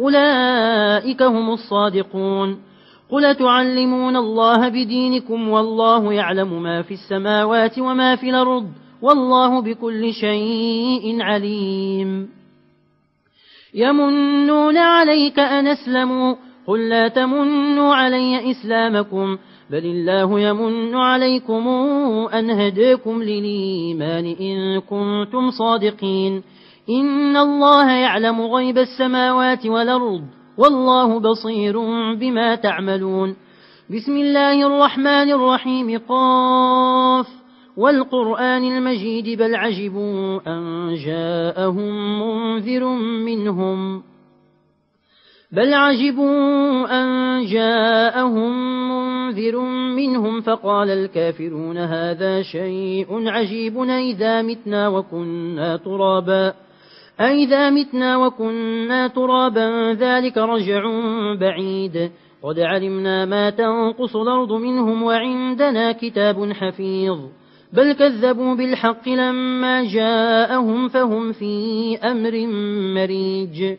أولئك هم الصادقون. قل تعلمون الله بدينكم والله يعلم ما في السماوات وما في الأرض والله بكل شيء عليم. يمنون عليك أن أسلموا. قل لا تمنوا علي إسلامكم. بل الله يمن عليكم أن هديكم للإيمان إن كنتم صادقين إن الله يعلم غيب السماوات والأرض والله بصير بما تعملون بسم الله الرحمن الرحيم قاف والقرآن المجيد بل عجبوا أن جاءهم منذر منهم بل عجبوا أن جاءهم منذر منهم فقال الكافرون هذا شيء عجيب إذا متنا وكنا ترابا أئذا متنا وكنا ترابا ذلك رجع بعيد. قد علمنا ما تنقص الأرض منهم وعندنا كتاب حفيظ. بل كذبوا بالحق لما جاءهم فهم في أمر مريج.